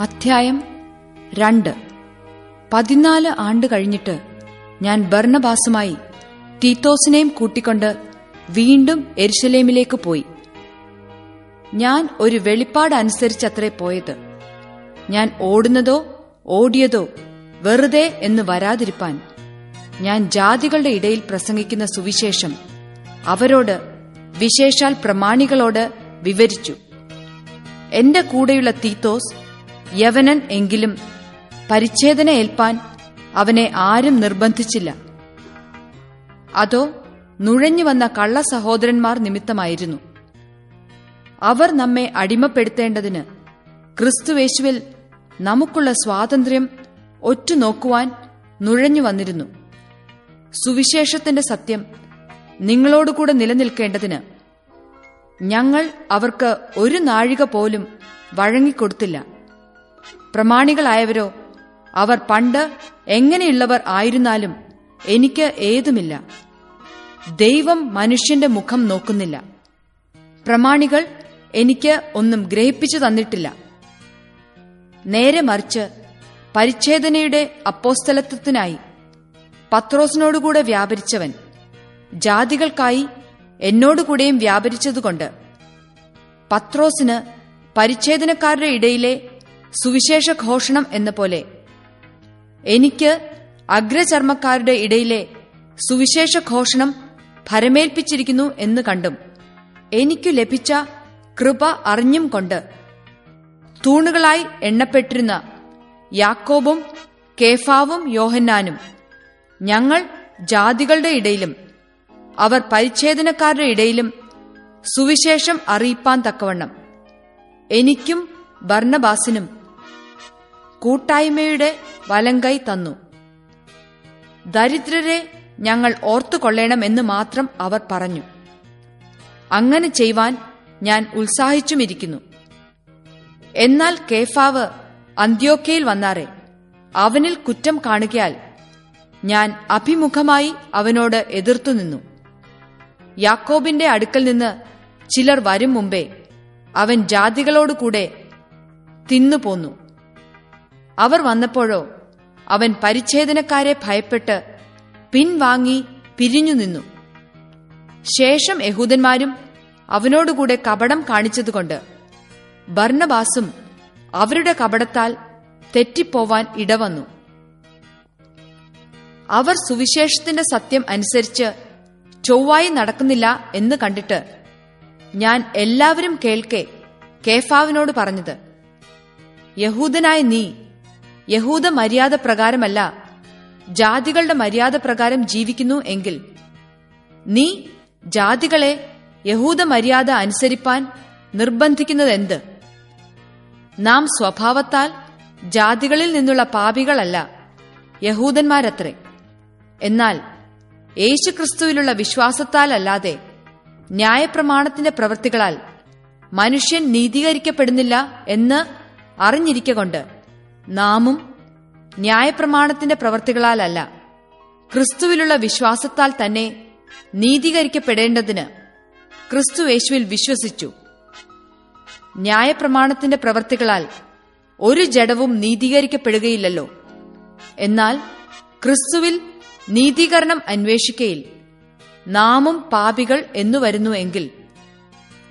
അധ്യായം രണ്ട്. പതിനാല് ആണ്ട് കഴിഞ്ഞിട്ട് ഞാൻ ബർണബാസുമായി തീത്തോസിനെയും കൂട്ടിക്കൊണ്ട് വീണ്ടും എരിശലേമിലേക്ക് പോയി. ഞാൻ ഒരു വെളിപ്പാട് അനുസരിച്ചത്രേ പോയത്. ഞാൻ ഓടുന്നതോ ഓടിയതോ വെറുതെ എന്ന് വരാതിരിപ്പാൻ ഞാൻ ജാതികളുടെ ഇടയിൽ പ്രസംഗിക്കുന്ന സുവിശേഷം അവരോട് വിശേഷാൽ പ്രമാണികളോട് വിവരിച്ചു. എന്റെ കൂടെയുള്ള തീത്തോസ് യവനൻ എങ്കിലും പരിച്ഛേദന ഏൽപ്പാൻ അവനെ ആരും നിർബന്ധിച്ചില്ല. അതോ നുഴഞ്ഞു വന്ന കള്ള സഹോദരന്മാർ നിമിത്തമായിരുന്നു. അവർ നമ്മെ അടിമപ്പെടുത്തേണ്ടതിന് ക്രിസ്തുവേശുവിൽ നമുക്കുള്ള സ്വാതന്ത്ര്യം ഒറ്റുനോക്കുവാൻ നുഴഞ്ഞു വന്നിരുന്നു. സുവിശേഷത്തിന്റെ സത്യം നിങ്ങളോടുകൂടെ നിലനിൽക്കേണ്ടതിന് ഞങ്ങൾ അവർക്ക് ഒരു നാഴിക പോലും വഴങ്ങിക്കൊടുത്തില്ല. പ്രമാണികളായവരോ? അവർ പണ്ട് എങ്ങനെയുള്ളവർ ആയിരുന്നാലും എനിക്ക് ഏതുമില്ല. ദൈവം മനുഷ്യന്റെ മുഖം നോക്കുന്നില്ല. പ്രമാണികൾ എനിക്ക് ഒന്നും ഗ്രഹിപ്പിച്ചു തന്നിട്ടില്ല. നേരെ മറിച്ച് പരിച്ഛേദനയുടെ അപ്പോസ്തലത്വത്തിനായി പത്രോസിനോടുകൂടെ വ്യാപരിച്ചവൻ ജാതികൾക്കായി എന്നോടുകൂടെയും വ്യാപരിച്ചതുകൊണ്ട് പത്രോസിന് പരിച്ഛേദനക്കാരുടെ ഇടയിലെ സുവിശേഷ ഘോഷണം എന്ന പോലെ. എനിക്ക് അഗ്രചർമ്മക്കാരുടെ ഇടയിലെ സുവിശേഷ ഘോഷണം ഭരമേൽപ്പിച്ചിരിക്കുന്നു എന്ന് കണ്ടും എനിക്കു ലഭിച്ച കൃപ അറിഞ്ഞും കൊണ്ട് തൂണുകളായി എണ്ണപ്പെട്ടിരുന്ന യാക്കോബും കേഫാവും യോഹന്നാനും ഞങ്ങൾ ജാതികളുടെ ഇടയിലും അവർ പരിച്ഛേദനക്കാരുടെ ഇടയിലും സുവിശേഷം അറിയിപ്പാൻ തക്കവണ്ണം. എനിക്കും ബർണബാസിനും കൂട്ടായ്മയുടെ വലങ്കൈ തന്നു. ദരിദ്രരെ ഞങ്ങൾ ഓർത്തുകൊള്ളണമെന്ന് മാത്രം അവർ പറഞ്ഞു. അങ്ങനെ ചെയ്യുവാൻ ഞാൻ ഉത്സാഹിച്ചുമിരിക്കുന്നു. എന്നാൽ കേഫാവ് അന്ത്യോക്കയിൽ വന്നാറെ. അവനിൽ കുറ്റം കാണുകയാൽ ഞാൻ അഭിമുഖമായി അവനോട് എതിർത്തുനിന്നു യാക്കോബിന്റെ അടുക്കൽ നിന്ന് ചിലർ വരും മുമ്പേ അവൻ ജാതികളോടുകൂടെ തിന്നുപോന്നു അവർ വന്നപ്പോഴോ അവൻ പരിച്ഛേദനക്കാരെ ഭയപ്പെട്ട് പിൻവാങ്ങി പിരിഞ്ഞു നിന്നു. ശേഷം യഹൂദന്മാരും അവനോടുകൂടെ കപടം കാണിച്ചതുകൊണ്ട് ബർണബാസും അവരുടെ കപടത്താൽ തെറ്റിപ്പോവാൻ ഇടവന്നു. അവർ സുവിശേഷത്തിന്റെ സത്യം അനുസരിച്ച് ചൊവ്വായി നടക്കുന്നില്ല എന്ന് കണ്ടിട്ട് ഞാൻ എല്ലാവരും കേൾക്കെ കേഫാവിനോട് പറഞ്ഞത് യഹൂദനായ നീ യഹൂദ മര്യാദ പ്രകാരമല്ല ജാതികളുടെ മര്യാദ പ്രകാരം ജീവിക്കുന്നു എങ്കിൽ നീ ജാതികളെ യഹൂദ മര്യാദ അനുസരിപ്പാൻ നിർബന്ധിക്കുന്നതെന്ത്? നാം സ്വഭാവത്താൽ ജാതികളിൽ നിന്നുള്ള പാപികളല്ല യഹൂദന്മാരത്രേ. എന്നാൽ യേശുക്രിസ്തുവിലുള്ള വിശ്വാസത്താലല്ലാതെ ന്യായപ്രമാണത്തിന്റെ പ്രവൃത്തികളാൽ മനുഷ്യൻ നീതീകരിക്കപ്പെടുന്നില്ല എന്ന് അറിഞ്ഞിരിക്കൊണ്ട് നാമും ന്യായപ്രമാണത്തിന്റെ പ്രവർത്തികളാലല്ല ക്രിസ്തുവിലുള്ള വിശ്വാസത്താൽ തന്നെ നീതീകരിക്കപ്പെടേണ്ടതിന് ക്രിസ്തു യേശുവിൽ വിശ്വസിച്ചു. ന്യായപ്രമാണത്തിന്റെ പ്രവർത്തികളാൽ ഒരു ജഡവും നീതീകരിക്കപ്പെടുകയില്ലല്ലോ. എന്നാൽ ക്രിസ്തുവിൽ നീതീകരണം അന്വേഷിക്കയിൽ നാമും പാപികൾ എന്നു വരുന്നു എങ്കിൽ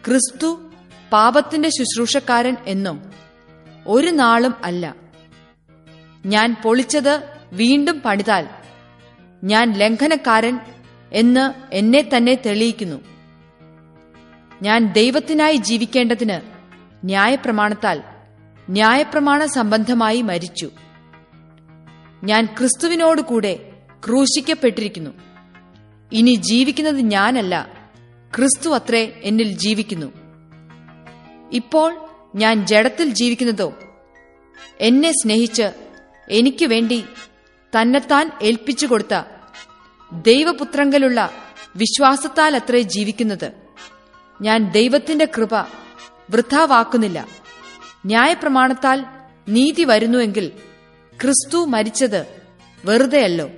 ക്രിസ്തു പാപത്തിന്റെ ശുശ്രൂഷക്കാരൻ എന്നും ഒരു നാളും അല്ല. ഞാൻ പൊളിച്ചത് വീണ്ടും പണിതാൽ. ഞാൻ ലംഘനക്കാരൻ എന്ന് എന്നെ തന്നെ തെളിയിക്കുന്നു. ഞാൻ ദൈവത്തിനായി ജീവിക്കേണ്ടതിന് ന്യായപ്രമാണത്താൽ ന്യായപ്രമാണ സംബന്ധമായി മരിച്ചു. ഞാൻ ക്രിസ്തുവിനോടുകൂടെ ക്രൂശിക്കപ്പെട്ടിരിക്കുന്നു. ഇനി ജീവിക്കുന്നത് ഞാനല്ല ക്രിസ്തു അത്രേ എന്നിൽ ജീവിക്കുന്നു. ഇപ്പോൾ ഞാൻ ജഡത്തിൽ ജീവിക്കുന്നതോ എന്നെ സ്നേഹിച്ച് എനിക്ക് വേണ്ടി തന്നെത്താൻ ഏൽപ്പിച്ചു കൊടുത്ത ദൈവപുത്രങ്കലുള്ള വിശ്വാസത്താൽ അത്രേ ജീവിക്കുന്നത്. ഞാൻ ദൈവത്തിന്റെ കൃപ വൃഥാവാക്കുന്നില്ല. ന്യായപ്രമാണത്താൽ നീതി വരുന്നുവെങ്കിൽ ക്രിസ്തു മരിച്ചത് വെറുതെയല്ലോ.